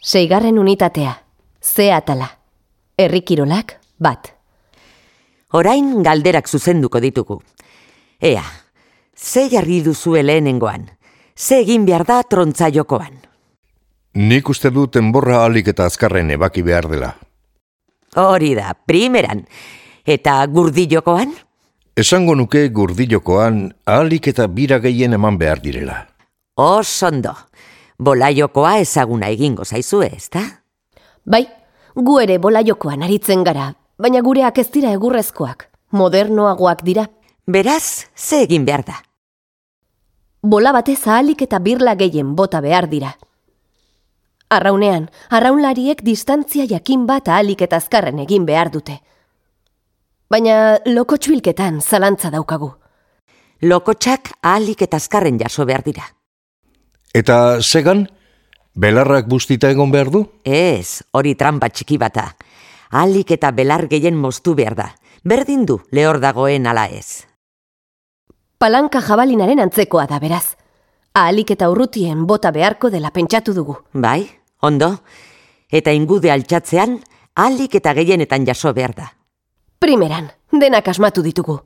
Seigarren unitatea. Ze atala. Herrikirolak bat. Orain galderak zuzenduko ditugu. Ea, ze jarri duzue lehenengoan? Ze egin behar da trontza jokoan? Nik uste dut enborra alik eta azkarren ebaki behar dela. Hori da, primeran. Eta gurdi jokoan? Esango nuke gurdilokoan ahalik eta bira gehien eman behar direla. Osondo. Bola jokoa ezaguna egingo zaizue, ezta? Bai, gu ere bola jokoan aritzen gara, baina gureak ez dira egurrezkoak. Modernoagoak dira. Beraz, ze egin behar da? Bola batez ahalik eta birla gehien bota behar dira. Arraunean, arraunlariek distantzia jakin bat ahalik eta azkarren egin behar dute. Baina lokotxbilketan zalantza daukagu. Lokotxak ahalik eta azkarren jaso behar dira. Eta segan, belarrak bustita egon behar du? Ez, hori trampa txiki bata. Ahalik eta belar gehien moztu behar da. Berdin du lehor dagoen ala ez. Palanka jabalinaren antzekoa da beraz. Ahalik eta urrutien bota beharko dela pentsatu dugu. Bai, ondo. Eta ingude altxatzean, ahalik eta gehienetan jaso behar da. Primeran, denak asmatu ditugu.